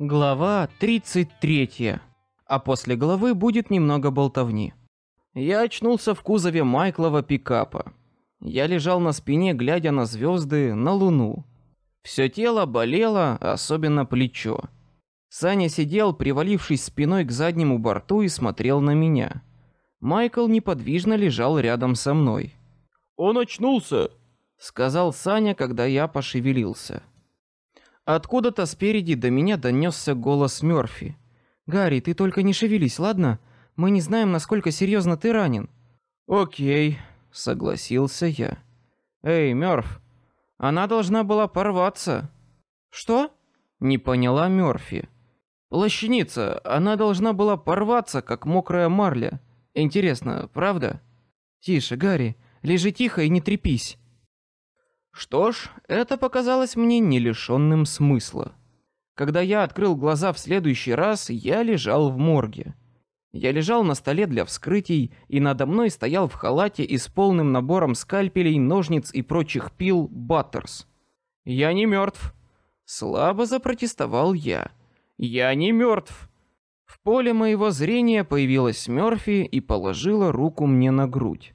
Глава 33. А после главы будет немного болтовни. Я очнулся в кузове Майклова пикапа. Я лежал на спине, глядя на звезды, на луну. Все тело болело, особенно плечо. Саня сидел, привалившись спиной к заднему борту и смотрел на меня. Майкл неподвижно лежал рядом со мной. Он очнулся, сказал Саня, когда я пошевелился. Откуда-то спереди до меня донесся голос Мёрфи. Гарри, ты только не шевелись, ладно? Мы не знаем, насколько серьезно ты ранен. Окей, согласился я. Эй, Мёрф, она должна была порваться. Что? Не поняла Мёрфи. Плащаница, она должна была порваться, как мокрая марля. Интересно, правда? Тише, Гарри, лежи тихо и не трепись. Что ж, это показалось мне не лишенным смысла. Когда я открыл глаза в следующий раз, я лежал в морге. Я лежал на столе для вскрытий, и надо мной стоял в халате и с полным набором скальпелей, ножниц и прочих пил Баттерс. Я не мертв. Слабо запротестовал я. Я не мертв. В поле моего зрения появилась Мёрфи и положила руку мне на грудь.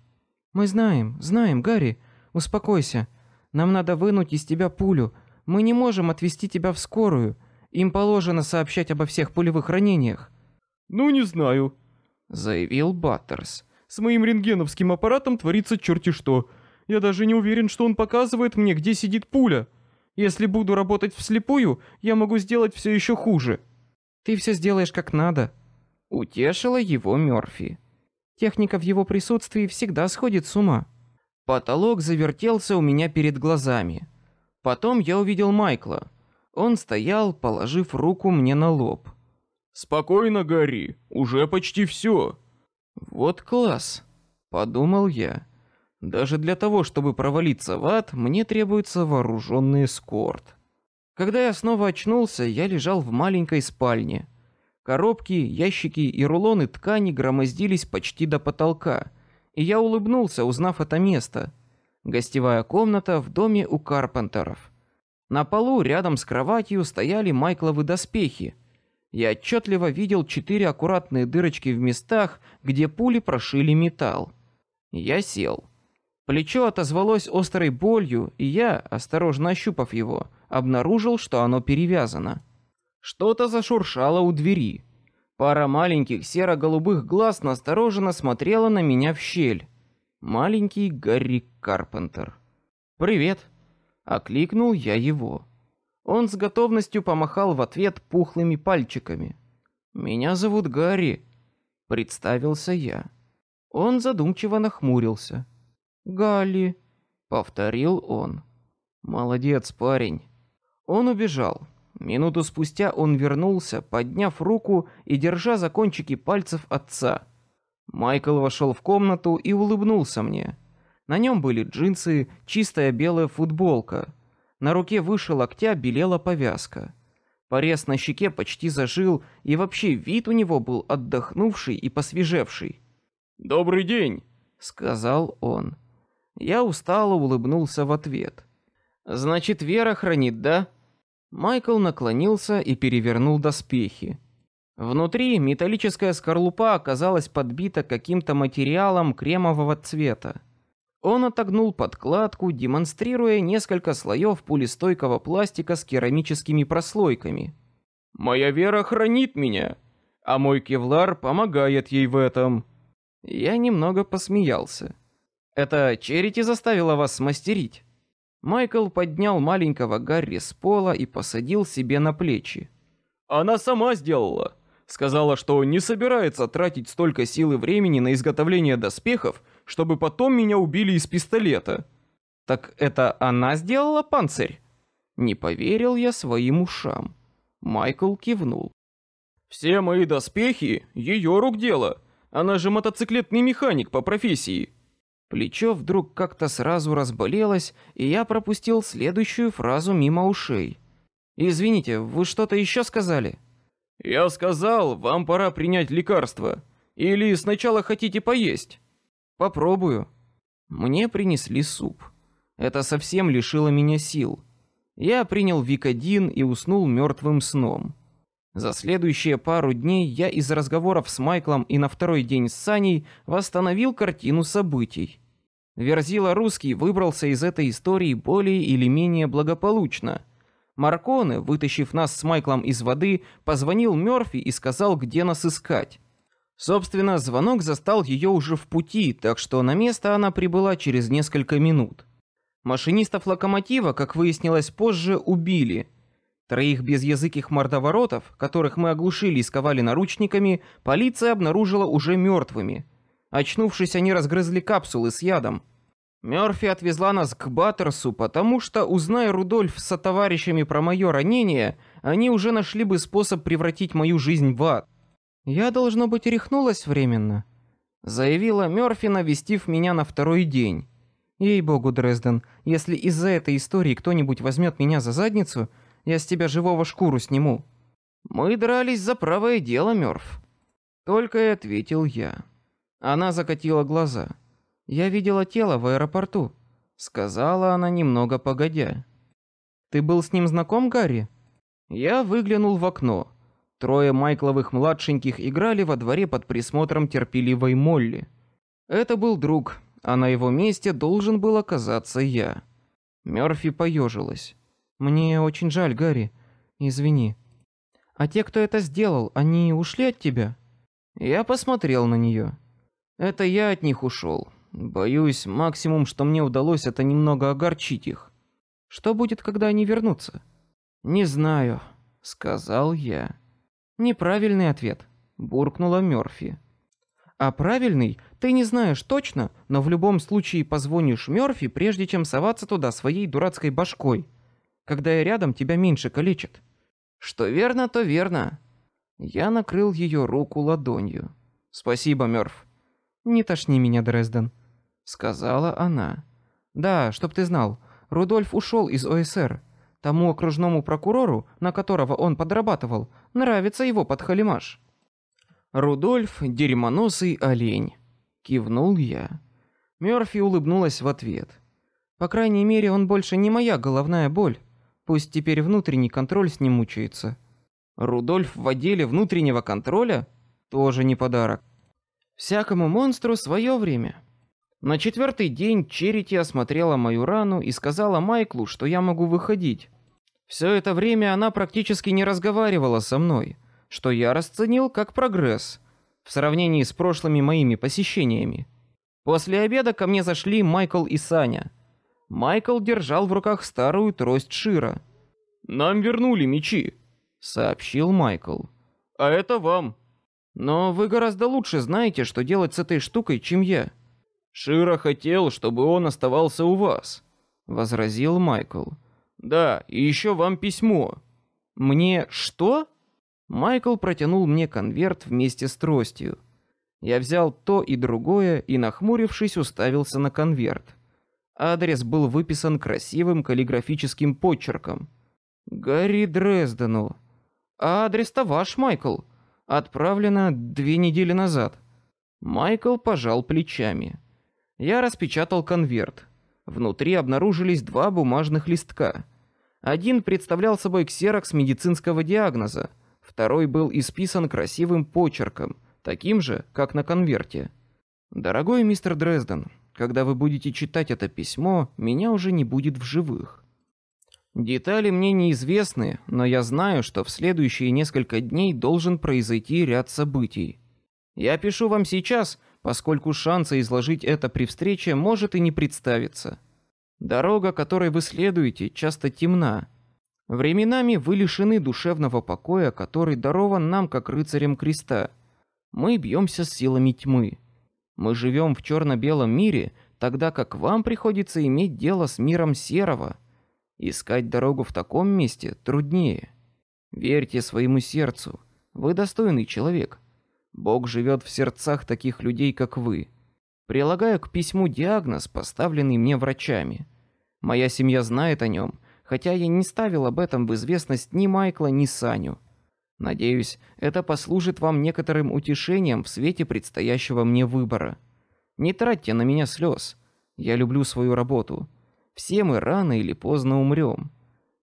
Мы знаем, знаем, Гарри, успокойся. Нам надо вынуть из тебя пулю. Мы не можем отвезти тебя в скорую. Им положено сообщать обо всех пулевых ранениях. Ну не знаю, заявил Баттерс. С моим рентгеновским аппаратом творится черти что. Я даже не уверен, что он показывает мне, где сидит пуля. Если буду работать вслепую, я могу сделать все еще хуже. Ты все сделаешь как надо. Утешила его Мёрфи. Техника в его присутствии всегда сходит с ума. Потолок завертелся у меня перед глазами. Потом я увидел Майкла. Он стоял, положив руку мне на лоб. Спокойно, Гарри, уже почти все. Вот класс, подумал я. Даже для того, чтобы провалиться в ад, мне требуется вооруженный эскорт. Когда я снова очнулся, я лежал в маленькой спальне. Коробки, ящики и рулоны ткани громоздились почти до потолка и я улыбнулся, узнав это место. Гостевая комната в доме у Карпентеров. На полу рядом с кроватью стояли Майкловы доспехи. Я отчетливо видел четыре аккуратные дырочки в местах, где пули прошили металл. Я сел. Плечо отозвалось острой болью, и я, осторожно ощупав его, обнаружил, что оно перевязано. Что-то зашуршало у двери. Пара маленьких серо-голубых глаз настороженно смотрела на меня в щель. Маленький Гарри Карпентер. Привет, окликнул я его. Он с готовностью помахал в ответ пухлыми пальчиками. Меня зовут Гарри, представился я. Он задумчиво нахмурился. Галли, повторил он. Молодец, парень. Он убежал. Минуту спустя он вернулся, подняв руку и держа за кончики пальцев отца. Майкл вошел в комнату и улыбнулся мне. На нем были джинсы, чистая белая футболка. На руке выше локтя белела повязка. Порез на щеке почти зажил, и вообще вид у него был отдохнувший и посвежевший. Добрый день, сказал он. Я устало улыбнулся в ответ. Значит, Вера хранит, да? Майкл наклонился и перевернул доспехи. Внутри металлическая скорлупа оказалась подбита каким-то материалом кремового цвета. Он отогнул подкладку, демонстрируя несколько слоев пулестойкого пластика с керамическими прослойками. Моя вера хранит меня, а мой кевлар помогает ей в этом. Я немного посмеялся. Это Черити заставила вас смастерить? Майкл поднял маленького Гарри с пола и посадил себе на плечи. Она сама сделала. Сказала, что не собирается тратить столько сил и времени на изготовление доспехов, чтобы потом меня убили из пистолета. Так это она сделала панцирь? Не поверил я своим ушам. Майкл кивнул. Все мои доспехи ее рук дело. Она же мотоциклетный механик по профессии. Плечо вдруг как-то сразу разболелось, и я пропустил следующую фразу мимо ушей. Извините, вы что-то еще сказали? Я сказал, вам пора принять лекарство. Или сначала хотите поесть? Попробую. Мне принесли суп. Это совсем лишило меня сил. Я принял викодин и уснул мертвым сном. За следующие пару дней я из разговоров с Майклом и на второй день с Саней восстановил картину событий. Верзила русский выбрался из этой истории более или менее благополучно. Марконе, вытащив нас с Майклом из воды, позвонил Мёрфи и сказал, где нас искать. Собственно, звонок застал ее уже в пути, так что на место она прибыла через несколько минут. Машинистов локомотива, как выяснилось позже, убили. Троих безязыких мордоворотов, которых мы оглушили и сковали наручниками, полиция обнаружила уже мертвыми. Очнувшись, они разгрызли капсулы с ядом. Мёрфи отвезла нас к Баттерсу, потому что, узная Рудольф со товарищами про мое ранение, они уже нашли бы способ превратить мою жизнь в ад. Я должно быть рехнулась временно, заявила Мёрфи, навестив меня на второй день. Ей-богу, Дрезден, если из-за этой истории кто-нибудь возьмет меня за задницу, я с тебя живого шкуру сниму. Мы дрались за правое дело, Мёрф. Только и ответил я. Она закатила глаза. Я видела тело в аэропорту, сказала она немного погодя. Ты был с ним знаком, Гарри? Я выглянул в окно. Трое Майкловых младшеньких играли во дворе под присмотром терпеливой Молли. Это был друг, а на его месте должен был оказаться я. Мёрфи поежилась. Мне очень жаль, Гарри. Извини. А те, кто это сделал, они ушли от тебя? Я посмотрел на нее. Это я от них ушел. Боюсь, максимум, что мне удалось, это немного огорчить их. Что будет, когда они вернутся? Не знаю, сказал я. Неправильный ответ, буркнула Мёрфи. А правильный ты не знаешь точно, но в любом случае позвонишь Мёрфи, прежде чем соваться туда своей дурацкой башкой. Когда я рядом, тебя меньше калечат. Что верно, то верно. Я накрыл ее руку ладонью. Спасибо, Мёрф. Не тошни меня, Дрезден, сказала она. Да, чтоб ты знал, Рудольф ушел из ОСР. Тому окружному прокурору, на которого он подрабатывал, нравится его подхалимаш. Рудольф дерьмоносый олень, кивнул я. Мёрфи улыбнулась в ответ. По крайней мере, он больше не моя головная боль. Пусть теперь внутренний контроль с ним мучается. Рудольф в отделе внутреннего контроля тоже не подарок. Всякому монстру свое время. На четвертый день Черити осмотрела мою рану и сказала Майклу, что я могу выходить. Все это время она практически не разговаривала со мной что я расценил как прогресс в сравнении с прошлыми моими посещениями. После обеда ко мне зашли Майкл и Саня. Майкл держал в руках старую трость Шира. Нам вернули мечи, сообщил Майкл. А это вам. Но вы гораздо лучше знаете, что делать с этой штукой, чем я. Шира хотел, чтобы он оставался у вас, возразил Майкл. Да, и еще вам письмо. Мне что? Майкл протянул мне конверт вместе с тростью. Я взял то и другое и, нахмурившись, уставился на конверт. Адрес был выписан красивым каллиграфическим почерком. Гарри Дрездену. А адрес-то ваш, Майкл. Отправлено две недели назад. Майкл пожал плечами. Я распечатал конверт. Внутри обнаружились два бумажных листка. Один представлял собой ксерокс медицинского диагноза, Второй был исписан красивым почерком, таким же, как на конверте. Дорогой мистер Дрезден, когда вы будете читать это письмо, меня уже не будет в живых. Детали мне неизвестны, но я знаю, что в следующие несколько дней должен произойти ряд событий. Я пишу вам сейчас, поскольку шанса изложить это при встрече может и не представиться. Дорога, которой вы следуете, часто темна, Временами вы лишены душевного покоя, который дарован нам как рыцарям креста. Мы бьемся с силами тьмы. Мы живем в черно-белом мире, тогда как вам приходится иметь дело с миром серого. Искать дорогу в таком месте труднее. Верьте своему сердцу. Вы достойный человек. Бог живет в сердцах таких людей, как вы. Прилагаю к письму диагноз, поставленный мне врачами. Моя семья знает о нем хотя я не ставил об этом в известность ни Майкла, ни Саню. Надеюсь, это послужит вам некоторым утешением в свете предстоящего мне выбора. Не тратьте на меня слез. Я люблю свою работу. Все мы рано или поздно умрем.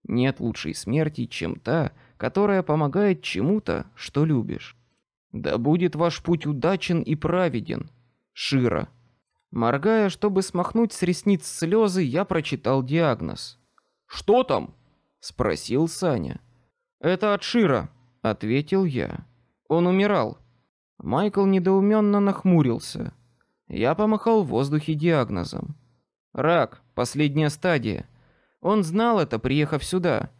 Нет лучшей смерти, чем та, которая помогает чему-то, что любишь. Да будет ваш путь удачен и праведен. Шира. Моргая, чтобы смахнуть с ресниц слезы, я прочитал диагноз. Что там? спросил Саня. Это от Шира, ответил я. Он умирал. Майкл недоуменно нахмурился. Я помахал в воздухе диагнозом. Рак, последняя стадия. Он знал это, приехав сюда.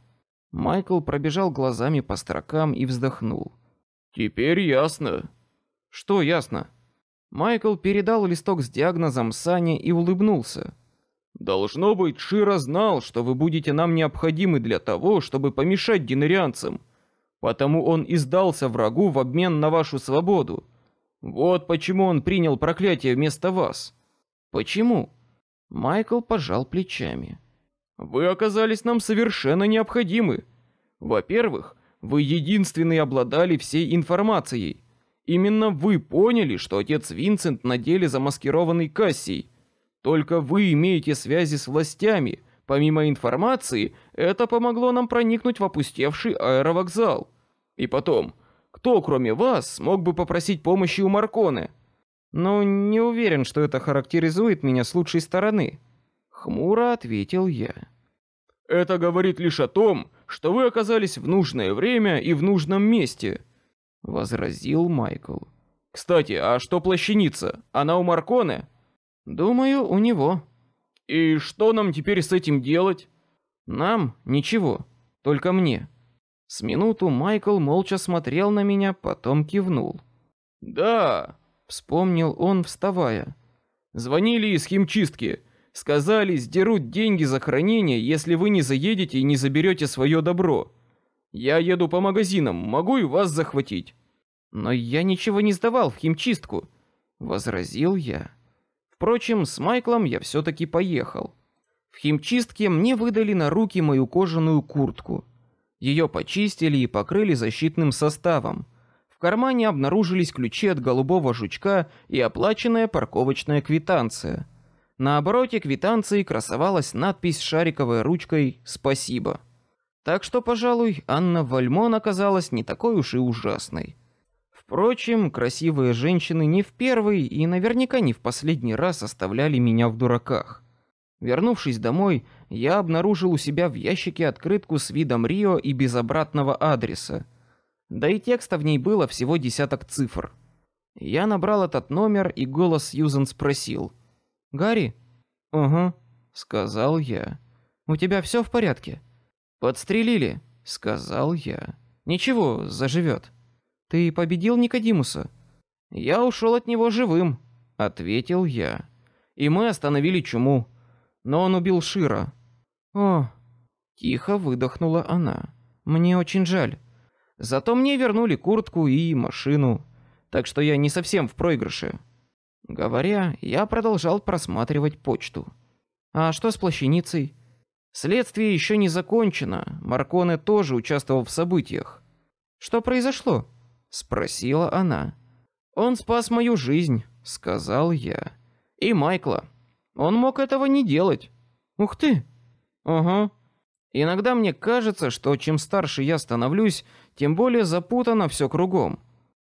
Майкл пробежал глазами по строкам и вздохнул. Теперь ясно. Что ясно? Майкл передал листок с диагнозом Сане и улыбнулся. Должно быть, Шира знал, что вы будете нам необходимы для того, чтобы помешать динарианцам. Потому он и сдался врагу в обмен на вашу свободу. Вот почему он принял проклятие вместо вас. Почему? Майкл пожал плечами. Вы оказались нам совершенно необходимы. Во-первых, вы единственные обладали всей информацией. Именно вы поняли, что отец Винсент на деле замаскированный Кассий. Только вы имеете связи с властями. Помимо информации, это помогло нам проникнуть в опустевший аэровокзал. И потом, кто, кроме вас, смог бы попросить помощи у Марконы? Но «Ну, не уверен, что это характеризует меня с лучшей стороны. Хмуро ответил я. Это говорит лишь о том, что вы оказались в нужное время и в нужном месте, возразил Майкл. Кстати, а что плащаница? Она у Марконы? Думаю, у него. И что нам теперь с этим делать? Нам ничего, только мне. С минуту Майкл молча смотрел на меня, потом кивнул. Да, вспомнил он, вставая. Звонили из химчистки. Сказали, сдерут деньги за хранение, если вы не заедете и не заберете свое добро. Я еду по магазинам, могу и вас захватить. Но я ничего не сдавал в химчистку, возразил я. Впрочем, с Майклом я все-таки поехал. В химчистке мне выдали на руки мою кожаную куртку. Ее почистили и покрыли защитным составом. В кармане обнаружились ключи от голубого жучка и оплаченная парковочная квитанция. На обороте квитанции красовалась надпись шариковой ручкой «Спасибо». Так что, пожалуй, Анна Вальмон оказалась не такой уж и ужасной. Впрочем, красивые женщины не в первый и наверняка не в последний раз оставляли меня в дураках. Вернувшись домой, я обнаружил у себя в ящике открытку с видом Рио и без обратного адреса. Да и текста в ней было всего десяток цифр. Я набрал этот номер, и голос Сьюзен спросил — Гарри? Угу, сказал я. У тебя все в порядке? Подстрелили, сказал я. Ничего, заживет. Ты победил Никодимуса? Я ушел от него живым, ответил я. И мы остановили чуму. Но он убил Шира. О, тихо выдохнула она. Мне очень жаль. Зато мне вернули куртку и машину, так что я не совсем в проигрыше. Говоря, я продолжал просматривать почту. А что с плащаницей? Следствие еще не закончено. Марконе тоже участвовал в событиях. Что произошло? спросила она. Он спас мою жизнь, сказал я. И Майкла. Он мог этого не делать. Ух ты. Ага. Иногда мне кажется, что чем старше я становлюсь, тем более запутано все кругом.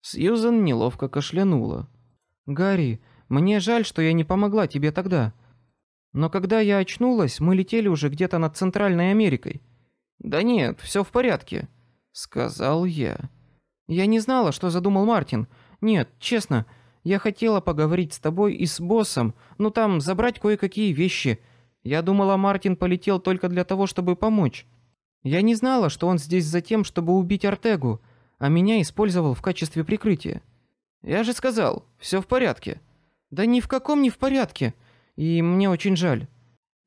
Сьюзен неловко кашлянула. Гарри, мне жаль, что я не помогла тебе тогда. Но когда я очнулась, мы летели уже где-то над Центральной Америкой. Да нет, все в порядке, сказал я. Я не знала, что задумал Мартин. Нет, честно, я хотела поговорить с тобой и с боссом, ну там забрать кое-какие вещи. Я думала, Мартин полетел только для того, чтобы помочь. Я не знала, что он здесь за тем, чтобы убить Артегу, а меня использовал в качестве прикрытия. Я же сказал, все в порядке. Да ни в каком не в порядке. И мне очень жаль.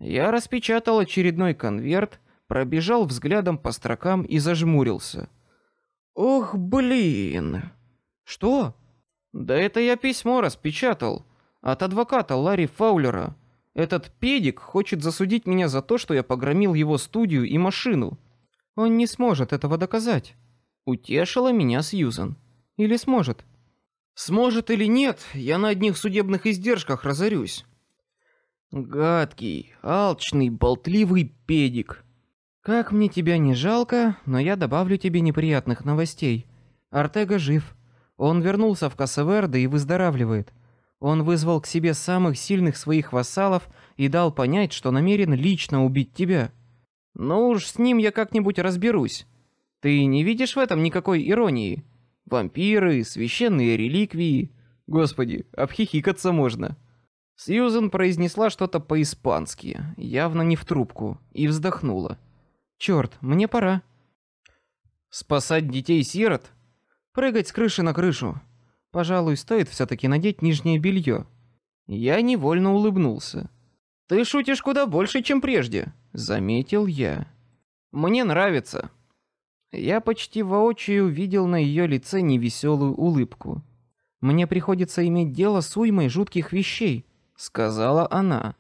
Я распечатал очередной конверт, пробежал взглядом по строкам и зажмурился. Ох, блин. Что? Да это я письмо распечатал от адвоката Ларри Фаулера. Этот педик хочет засудить меня за то, что я погромил его студию и машину. Он не сможет этого доказать. Утешила меня Сьюзан. Или сможет? Сможет или нет, я на одних судебных издержках разорюсь. Гадкий, алчный, болтливый педик. Как мне тебя не жалко, но я добавлю тебе неприятных новостей. Артега жив. Он вернулся в Касаверде и выздоравливает. Он вызвал к себе самых сильных своих вассалов и дал понять, что намерен лично убить тебя. Ну уж с ним я как-нибудь разберусь. Ты не видишь в этом никакой иронии? Вампиры, священные реликвии. Господи, обхихикаться можно. Сьюзен произнесла что-то по-испански, явно не в трубку, и вздохнула. Черт, мне пора. Спасать детей-сирот? Прыгать с крыши на крышу? Пожалуй, стоит все-таки надеть нижнее белье. Я невольно улыбнулся. Ты шутишь куда больше, чем прежде, заметил я. Мне нравится. Я почти воочию видел на ее лице невеселую улыбку. Мне приходится иметь дело с уймой жутких вещей, сказала она.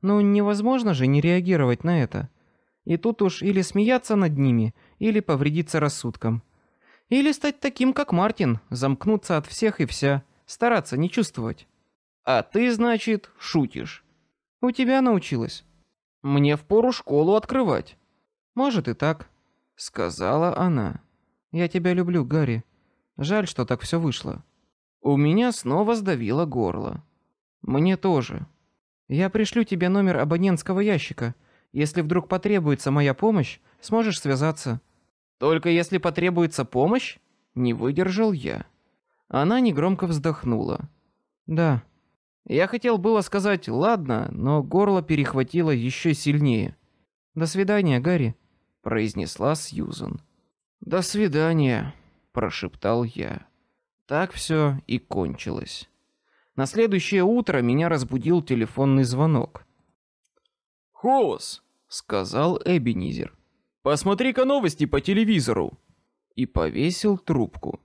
Но невозможно же не реагировать на это. И тут уж или смеяться над ними, или повредиться рассудком. Или стать таким, как Мартин, замкнуться от всех и вся, стараться не чувствовать. А ты, значит, шутишь. У тебя научилась. Мне впору школу открывать. Может и так, сказала она. Я тебя люблю, Гарри. Жаль, что так все вышло. У меня снова сдавило горло. Мне тоже. Я пришлю тебе номер абонентского ящика. Если вдруг потребуется моя помощь, сможешь связаться. Только если потребуется помощь, не выдержал я. Она негромко вздохнула. Да. Я хотел было сказать ладно, но горло перехватило еще сильнее. До свидания, Гарри, произнесла Сьюзен. До свидания, прошептал я. Так все и кончилось. На следующее утро меня разбудил телефонный звонок. "Хоус", сказал Эбенизер. Посмотри-ка новости по телевизору. И повесил трубку.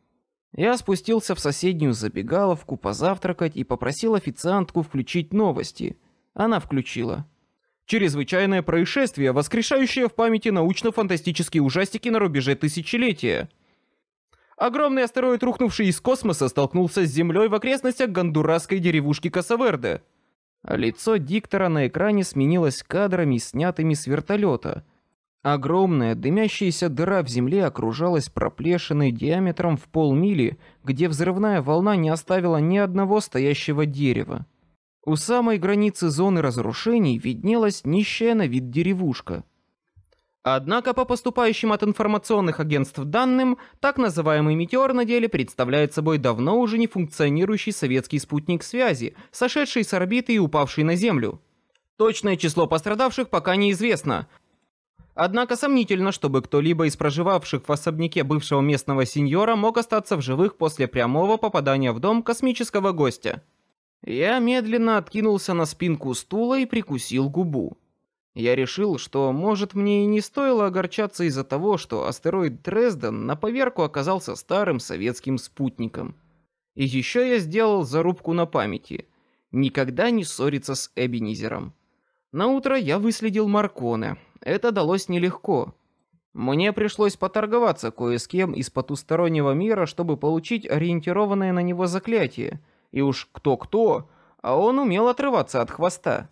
Я спустился в соседнюю забегаловку позавтракать и попросил официантку включить новости. Она включила. Чрезвычайное происшествие, воскрешающее в памяти научно-фантастические ужастики на рубеже тысячелетия. Огромный астероид, рухнувший из космоса, столкнулся с Землей в окрестностях гондурасской деревушки Касаверде. Лицо диктора на экране сменилось кадрами, снятыми с вертолета – Огромная дымящаяся дыра в земле окружалась проплешиной диаметром в полмили, где взрывная волна не оставила ни одного стоящего дерева. У самой границы зоны разрушений виднелась нищая на вид деревушка. Однако по поступающим от информационных агентств данным, так называемый метеор на деле представляет собой давно уже не функционирующий советский спутник связи, сошедший с орбиты и упавший на Землю. Точное число пострадавших пока неизвестно, Однако сомнительно, чтобы кто-либо из проживавших в особняке бывшего местного сеньора мог остаться в живых после прямого попадания в дом космического гостя. Я медленно откинулся на спинку стула и прикусил губу. Я решил, что, может, мне и не стоило огорчаться из-за того, что астероид Дрезден на поверку оказался старым советским спутником. И еще я сделал зарубку на памяти: никогда не ссориться с Эбенизером. На утро я выследил Марконе, это далось нелегко. Мне пришлось поторговаться кое с кем из потустороннего мира, чтобы получить ориентированное на него заклятие. И уж кто-кто, а он умел отрываться от хвоста.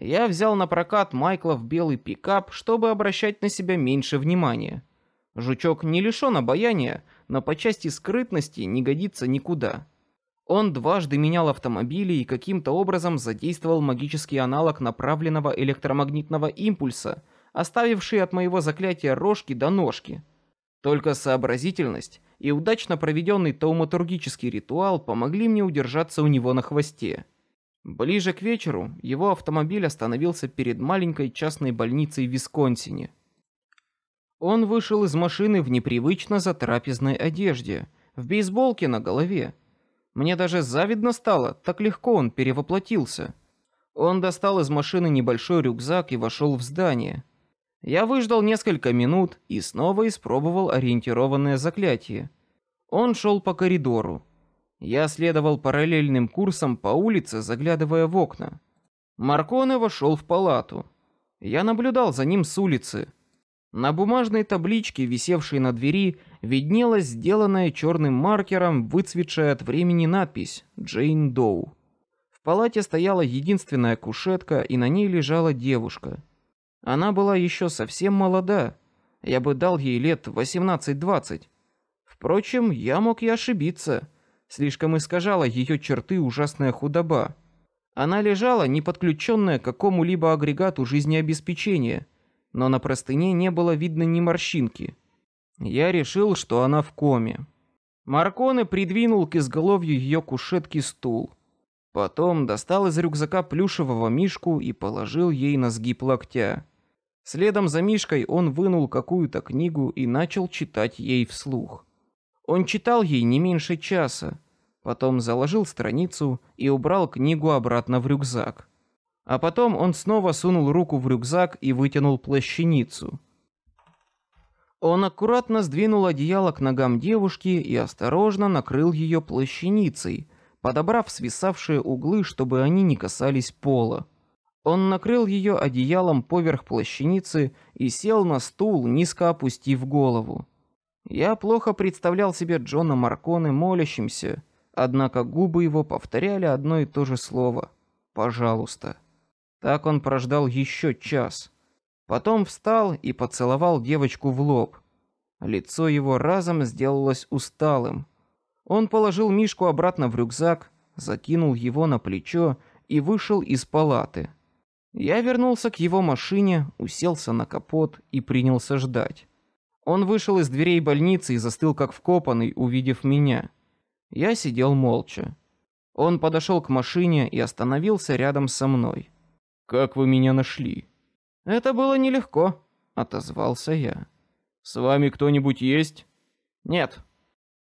Я взял на прокат Майкла в белый пикап, чтобы обращать на себя меньше внимания. Жучок не лишен обаяния, но по части скрытности не годится никуда. Он дважды менял автомобили и каким-то образом задействовал магический аналог направленного электромагнитного импульса – оставившие от моего заклятия рожки до ножки. Только сообразительность и удачно проведенный тауматургический ритуал помогли мне удержаться у него на хвосте. Ближе к вечеру его автомобиль остановился перед маленькой частной больницей в Висконсине. Он вышел из машины в непривычно затрапезной одежде, в бейсболке на голове. Мне даже завидно стало, так легко он перевоплотился. Он достал из машины небольшой рюкзак и вошел в здание. Я выждал несколько минут и снова испробовал ориентированное заклятие. Он шел по коридору. Я следовал параллельным курсом по улице, заглядывая в окна. Марконе вошел в палату. Я наблюдал за ним с улицы. На бумажной табличке, висевшей на двери, виднелась сделанная черным маркером выцветшая от времени надпись «Джейн Доу». В палате стояла единственная кушетка, и на ней лежала девушка. Она была еще совсем молода. Я бы дал ей лет восемнадцать-двадцать. Впрочем, я мог и ошибиться. Слишком искажала ее черты ужасная худоба. Она лежала, не подключенная к какому-либо агрегату жизнеобеспечения, но на простыне не было видно ни морщинки. Я решил, что она в коме. Марконе придвинул к изголовью ее кушетки стул. Потом достал из рюкзака плюшевого мишку и положил ей на сгиб локтя. Следом за мишкой он вынул какую-то книгу и начал читать ей вслух. Он читал ей не меньше часа, потом заложил страницу и убрал книгу обратно в рюкзак. А потом он снова сунул руку в рюкзак и вытянул плащаницу. Он аккуратно сдвинул одеяло к ногам девушки и осторожно накрыл ее плащаницей, подобрав свисавшие углы, чтобы они не касались пола. Он накрыл ее одеялом поверх плащаницы и сел на стул, низко опустив голову. Я плохо представлял себе Джона Марконе молящимся, однако губы его повторяли одно и то же слово: "Пожалуйста". Так он прождал еще час. Потом встал и поцеловал девочку в лоб. Лицо его разом сделалось усталым. Он положил Мишку обратно в рюкзак, закинул его на плечо и вышел из палаты. Я вернулся к его машине, уселся на капот и принялся ждать. Он вышел из дверей больницы и застыл как вкопанный, увидев меня. Я сидел молча. Он подошел к машине и остановился рядом со мной. Как вы меня нашли? Это было нелегко, отозвался я. С вами кто-нибудь есть? Нет.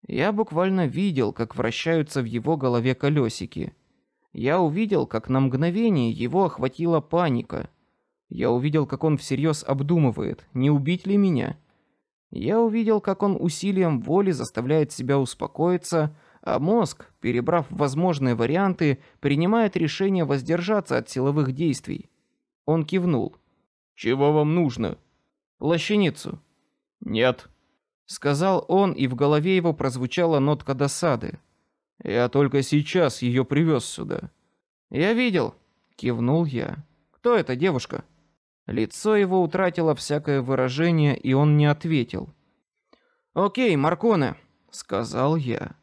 Я буквально видел, как вращаются в его голове колесики. Я увидел, как на мгновение его охватила паника. Я увидел, как он всерьез обдумывает, не убить ли меня. Я увидел, как он усилием воли заставляет себя успокоиться, а мозг, перебрав возможные варианты, принимает решение воздержаться от силовых действий. Он кивнул. Чего вам нужно? Плащаницу. Нет, сказал он, и в голове его прозвучала нотка досады. Я только сейчас ее привез сюда. Я видел, кивнул я. Кто эта девушка? Лицо его утратило всякое выражение, и он не ответил. Окей, Марконе, сказал я.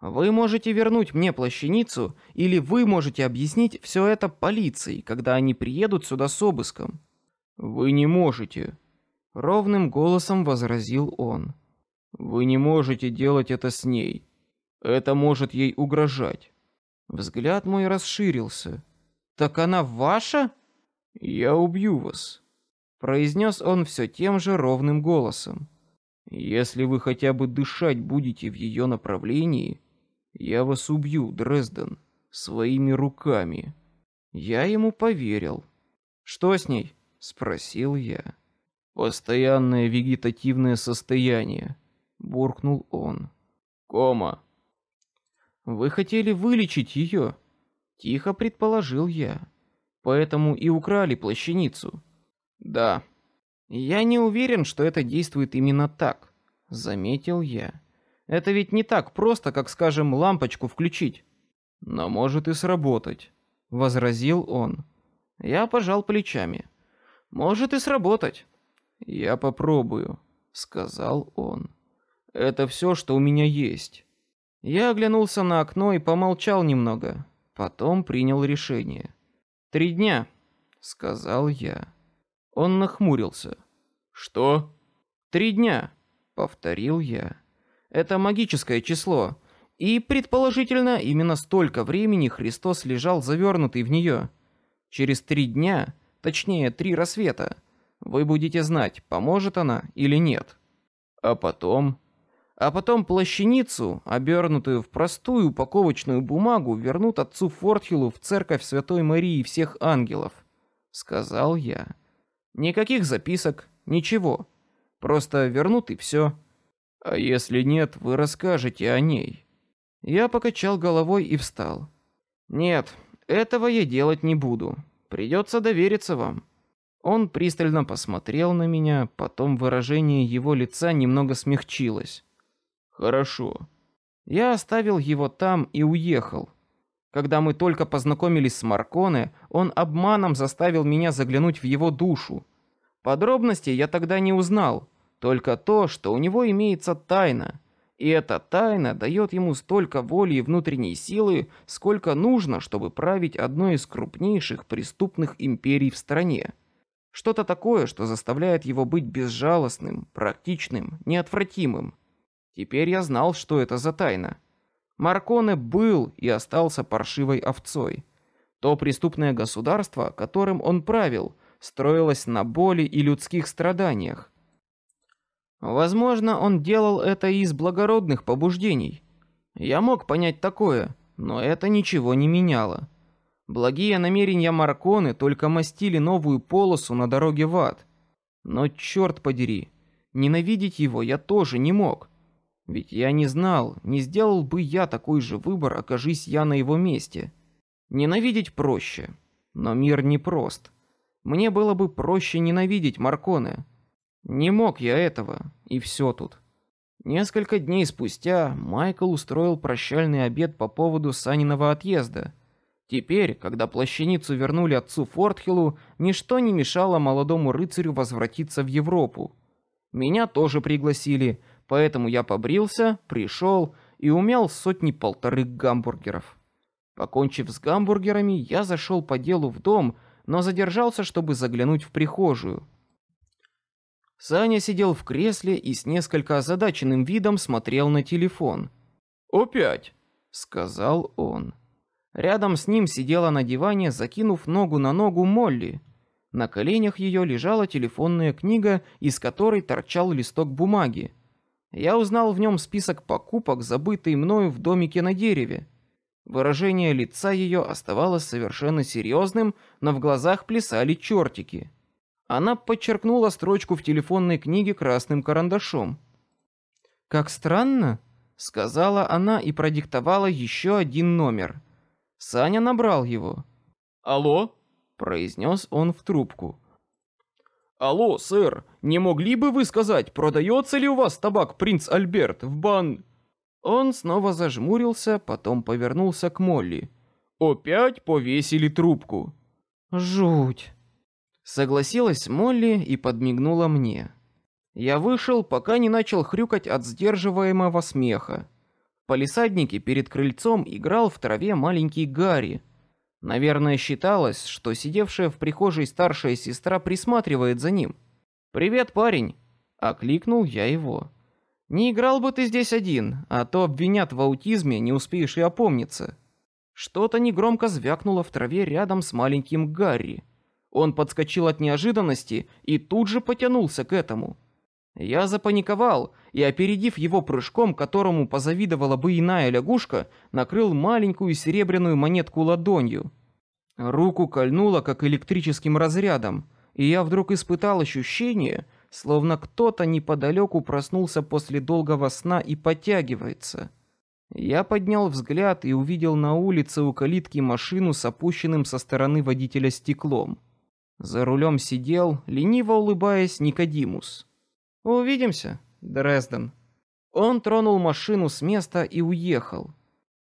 Вы можете вернуть мне плащаницу, или вы можете объяснить все это полиции, когда они приедут сюда с обыском. Вы не можете, ровным голосом возразил он. Вы не можете делать это с ней. Это может ей угрожать. Взгляд мой расширился. Так она ваша? Я убью вас, произнес он все тем же ровным голосом. Если вы хотя бы дышать будете в ее направлении, я вас убью, Дрезден, своими руками. Я ему поверил. Что с ней? спросил я. Постоянное вегетативное состояние, буркнул он. Кома. Вы хотели вылечить ее? Тихо предположил я. Поэтому и украли плащаницу. Да. Я не уверен, что это действует именно так, заметил я. Это ведь не так просто, как, скажем, лампочку включить. Но может и сработать, возразил он. Я пожал плечами. Может и сработать. Я попробую, сказал он. Это все, что у меня есть. Я оглянулся на окно и помолчал немного, потом принял решение. Три дня, сказал я. Он нахмурился. Что? Три дня, повторил я. Это магическое число, и предположительно именно столько времени Христос лежал завернутый в нее. Через три дня, точнее три рассвета, вы будете знать, поможет она или нет. А потом, а потом плащаницу, обернутую в простую упаковочную бумагу, вернут отцу Фортхилу в церковь Святой Марии всех ангелов, сказал я. Никаких записок, ничего, просто вернут и все. А если нет, вы расскажете о ней. Я покачал головой и встал. Нет, этого я делать не буду. Придется довериться вам. Он пристально посмотрел на меня, потом выражение его лица немного смягчилось. Хорошо. Я оставил его там и уехал. Когда мы только познакомились с Марконе, он обманом заставил меня заглянуть в его душу. Подробностей я тогда не узнал, только то, что у него имеется тайна, и эта тайна дает ему столько воли и внутренней силы, сколько нужно, чтобы править одной из крупнейших преступных империй в стране. Что-то такое, что заставляет его быть безжалостным, практичным, неотвратимым. Теперь я знал, что это за тайна. Марконе был и остался паршивой овцой. То преступное государство, которым он правил, строилось на боли и людских страданиях. Возможно, он делал это из благородных побуждений. Я мог понять такое, но это ничего не меняло. Благие намерения Марконы только мастили новую полосу на дороге в ад. Но черт подери, ненавидеть его я тоже не мог. Ведь я не знал, не сделал бы я такой же выбор, окажись я на его месте. Ненавидеть проще, но мир не прост. Мне было бы проще ненавидеть Марконе. Не мог я этого, и все тут. Несколько дней спустя Майкл устроил прощальный обед по поводу Саниного отъезда. Теперь, когда плащаницу вернули отцу Фортхиллу, ничто не мешало молодому рыцарю возвратиться в Европу. Меня тоже пригласили, поэтому я побрился, пришел и умял сотни полторы гамбургеров. Покончив с гамбургерами, я зашел по делу в дом, но задержался, чтобы заглянуть в прихожую. Саня сидел в кресле и с несколько озадаченным видом смотрел на телефон. «Опять?» — сказал он. Рядом с ним сидела на диване, закинув ногу на ногу Молли. На коленях ее лежала телефонная книга, из которой торчал листок бумаги. Я узнал в нем список покупок, забытый мною в домике на дереве. Выражение лица ее оставалось совершенно серьезным, но в глазах плясали чертики. Она подчеркнула строчку в телефонной книге красным карандашом. Как странно, сказала она и продиктовала еще один номер. Саня набрал его. Алло, произнес он в трубку. Алло, сэр, не могли бы вы сказать, продается ли у вас табак Принц Альберт в бан? Он снова зажмурился, потом повернулся к Молли. Опять повесили трубку. Жуть. Согласилась Молли и подмигнула мне. Я вышел, пока не начал хрюкать от сдерживаемого смеха. В палисаднике перед крыльцом играл в траве маленький Гарри. Наверное, считалось, что сидевшая в прихожей старшая сестра присматривает за ним. Привет, парень, окликнул я его. Не играл бы ты здесь один, а то обвинят в аутизме, не успеешь и опомниться. Что-то негромко звякнуло в траве рядом с маленьким Гарри. Он подскочил от неожиданности и тут же потянулся к этому. Я запаниковал и, опередив его прыжком, которому позавидовала бы иная лягушка, накрыл маленькую серебряную монетку ладонью. Руку кольнуло как электрическим разрядом, и я вдруг испытал ощущение, словно кто-то неподалеку проснулся после долгого сна и подтягивается. Я поднял взгляд и увидел на улице у калитки машину с опущенным со стороны водителя стеклом. За рулем сидел, лениво улыбаясь, Никодимус. Увидимся, Дрезден. Он тронул машину с места и уехал.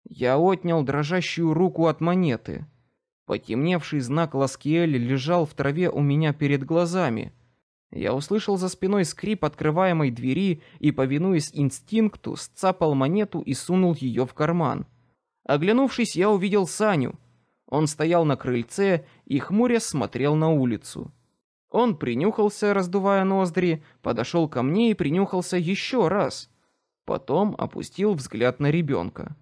Я отнял дрожащую руку от монеты. Потемневший знак Ласкиэль лежал в траве у меня перед глазами. Я услышал за спиной скрип открываемой двери и, повинуясь инстинкту, сцапал монету и сунул ее в карман. Оглянувшись, я увидел Саню. Он стоял на крыльце и хмуря смотрел на улицу. Он принюхался, раздувая ноздри, подошел ко мне и принюхался еще раз. Потом опустил взгляд на ребенка.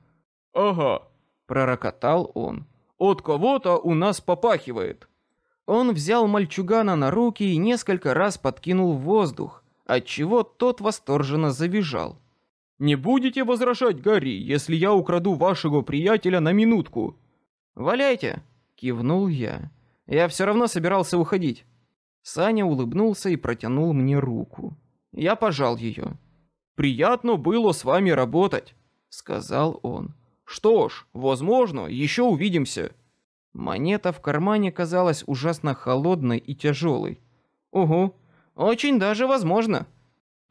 Ага, пророкотал он. От кого-то у нас попахивает. Он взял мальчугана на руки и несколько раз подкинул в воздух, отчего тот восторженно завизжал. Не будете возражать, Гарри, если я украду вашего приятеля на минутку? Валяйте, кивнул я. Я все равно собирался уходить. Саня улыбнулся и протянул мне руку. Я пожал ее. Приятно было с вами работать, сказал он. Что ж, возможно, еще увидимся. Монета в кармане казалась ужасно холодной и тяжелой. Угу, очень даже возможно.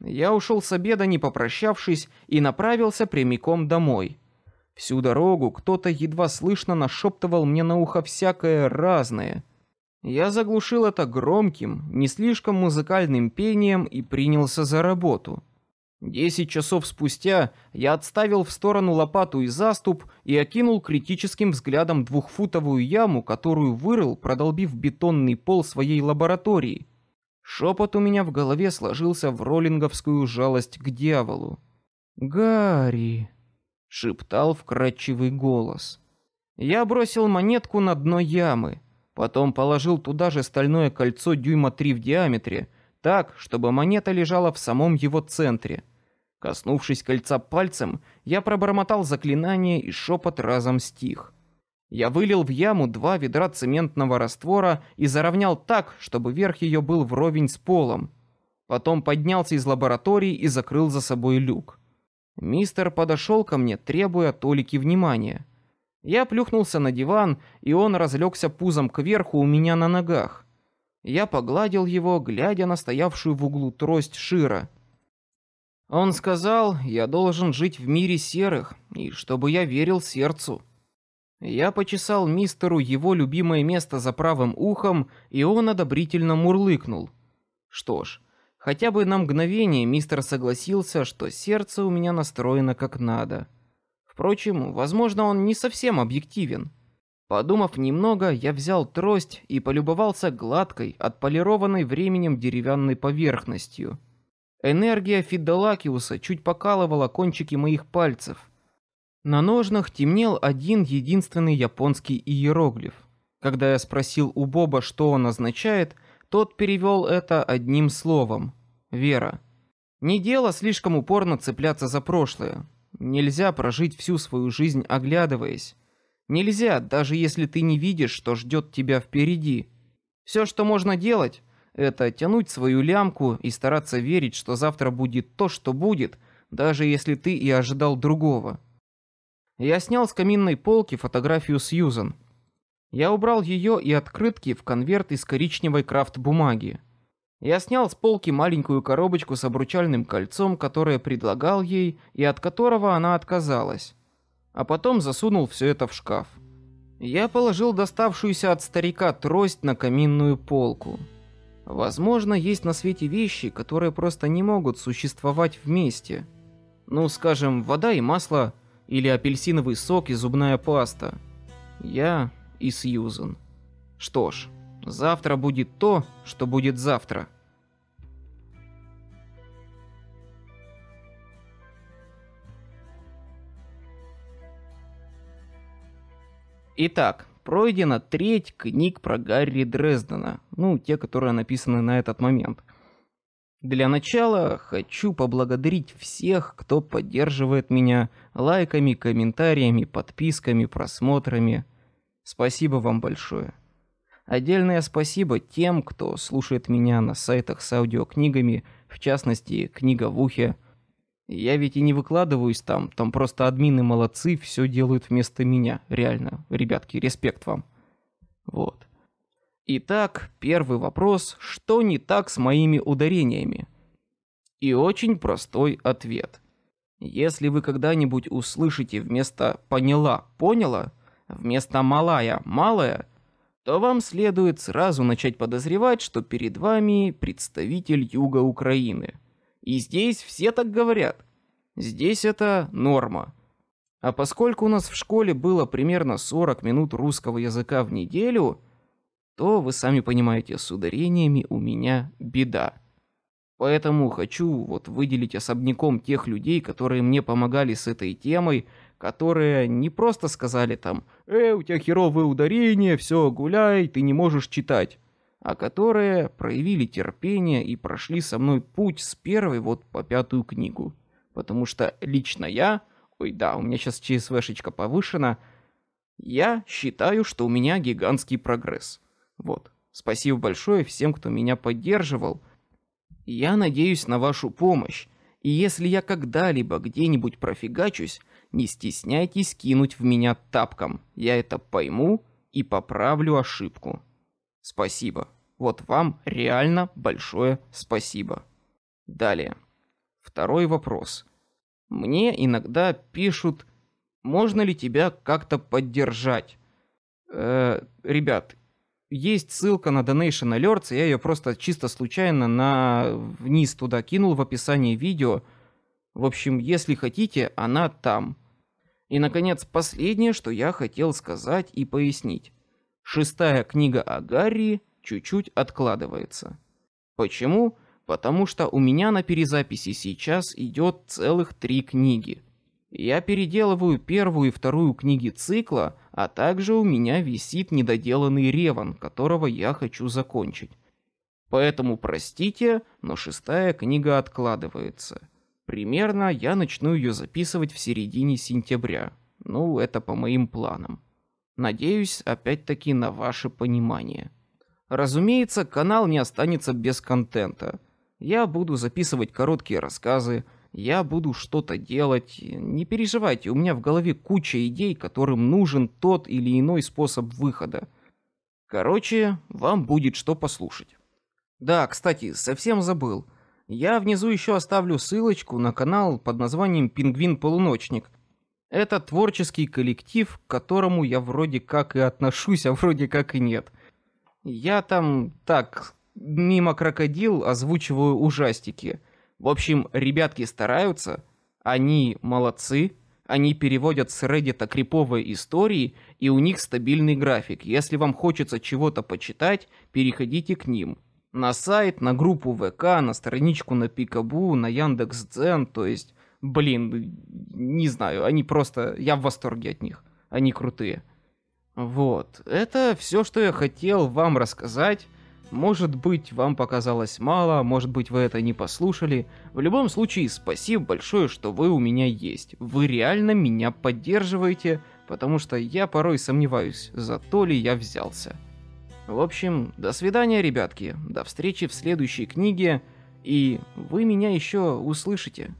Я ушел с обеда, не попрощавшись, и направился прямиком домой. Всю дорогу кто-то едва слышно нашептывал мне на ухо всякое разное. Я заглушил это громким, не слишком музыкальным пением и принялся за работу. Десять часов спустя я отставил в сторону лопату и заступ и окинул критическим взглядом двухфутовую яму, которую вырыл, продолбив бетонный пол своей лаборатории. Шепот у меня в голове сложился в роллинговскую жалость к дьяволу. «Гарри!» — шептал вкрадчивый голос. Я бросил монетку на дно ямы, потом положил туда же стальное кольцо дюйма три в диаметре, так, чтобы монета лежала в самом его центре — Коснувшись кольца пальцем, я пробормотал заклинание, и шепот разом стих. Я вылил в яму два ведра цементного раствора и заровнял так, чтобы верх ее был вровень с полом. Потом поднялся из лаборатории и закрыл за собой люк. Мистер подошел ко мне, требуя толики внимания. Я плюхнулся на диван, и он разлегся пузом кверху у меня на ногах. Я погладил его, глядя на стоявшую в углу трость Шира. Он сказал, я должен жить в мире серых, и чтобы я верил сердцу. Я почесал мистеру его любимое место за правым ухом, и он одобрительно мурлыкнул. Что ж, хотя бы на мгновение мистер согласился, что сердце у меня настроено как надо. Впрочем, возможно, он не совсем объективен. Подумав немного, я взял трость и полюбовался гладкой, отполированной временем деревянной поверхностью. Энергия Фидолакиуса чуть покалывала кончики моих пальцев. На ножнах темнел один единственный японский иероглиф. Когда я спросил у Боба, что он означает, тот перевел это одним словом — вера. Не дело слишком упорно цепляться за прошлое. Нельзя прожить всю свою жизнь оглядываясь. Нельзя, даже если ты не видишь, что ждет тебя впереди. Все, что можно делать, это тянуть свою лямку и стараться верить, что завтра будет то, что будет, даже если ты и ожидал другого. Я снял с каминной полки фотографию Сьюзан. Я убрал ее и открытки в конверт из коричневой крафт-бумаги. Я снял с полки маленькую коробочку с обручальным кольцом, которое предлагал ей и от которого она отказалась. А потом засунул все это в шкаф. Я положил доставшуюся от старика трость на каминную полку. Возможно, есть на свете вещи, которые просто не могут существовать вместе. Ну, скажем, вода и масло, или апельсиновый сок и зубная паста. Я и Сьюзен. Что ж, завтра будет то, что будет завтра. Итак, пройдена треть книг про Гарри Дрездена, ну, те, которые написаны на этот момент. Для начала хочу поблагодарить всех, кто поддерживает меня лайками, комментариями, подписками, просмотрами. Спасибо вам большое. Отдельное спасибо тем, кто слушает меня на сайтах с аудиокнигами, в частности, «Книга в ухе», я ведь и не выкладываюсь там, там просто админы молодцы, все делают вместо меня. Реально, ребятки, респект вам. Вот. Итак, первый вопрос, что не так с моими ударениями? И очень простой ответ. Если вы когда-нибудь услышите вместо «поняла» «поняла», вместо «малая» «малая», то вам следует сразу начать подозревать, что перед вами представитель юга Украины – и здесь все так говорят. Здесь это норма. А поскольку у нас в школе было примерно 40 минут русского языка в неделю, то вы сами понимаете, с ударениями у меня беда. Поэтому хочу вот выделить особняком тех людей, которые мне помогали с этой темой, которые не просто сказали там «Э, у тебя херовые ударения, все, гуляй, ты не можешь читать», а которые проявили терпение и прошли со мной путь с первой вот по пятую книгу. Потому что лично я, ой да, у меня сейчас ЧСВшечка повышена, я считаю, что у меня гигантский прогресс. Вот. Спасибо большое всем, кто меня поддерживал. Я надеюсь на вашу помощь. И если я когда-либо где-нибудь профигачусь, не стесняйтесь кинуть в меня тапком. Я это пойму и поправлю ошибку. Спасибо. Вот вам реально большое спасибо. Далее. Второй вопрос. Мне иногда пишут, можно ли тебя как-то поддержать. Э, ребят, есть ссылка на Donation Alerts, я ее просто чисто случайно на вниз туда кинул в описании видео. В общем, если хотите, она там. И, наконец, последнее, что я хотел сказать и пояснить. Шестая книга о Гарри чуть-чуть откладывается. Почему? Потому что у меня на перезаписи сейчас идет целых три книги. Я переделываю первую и вторую книги цикла, а также у меня висит недоделанный Реван, которого я хочу закончить. Поэтому простите, но шестая книга откладывается. Примерно я начну ее записывать в середине сентября. Ну, это по моим планам. Надеюсь, опять-таки на ваше понимание. Разумеется, канал не останется без контента. Я буду записывать короткие рассказы, я буду что-то делать. Не переживайте, у меня в голове куча идей, которым нужен тот или иной способ выхода. Короче, вам будет что послушать. Да, кстати, совсем забыл. Я внизу еще оставлю ссылочку на канал под названием «Пингвин-полуночник». Это творческий коллектив, к которому я вроде как и отношусь, а вроде как и нет. Я там так мимо крокодил озвучиваю ужастики. В общем, ребятки стараются, они молодцы, они переводят с Reddit криповые истории, и у них стабильный график. Если вам хочется чего-то почитать, переходите к ним на сайт, на группу ВК, на страничку на Пикабу, на Яндекс.Дзен, то есть, блин, не знаю, они просто, я в восторге от них, они крутые. Вот, это все, что я хотел вам рассказать. Может быть, вам показалось мало, может быть, вы это не послушали. В любом случае, спасибо большое, что вы у меня есть. Вы реально меня поддерживаете, потому что я порой сомневаюсь, за то ли я взялся. В общем, до свидания, ребятки. До встречи в следующей книге. И вы меня еще услышите.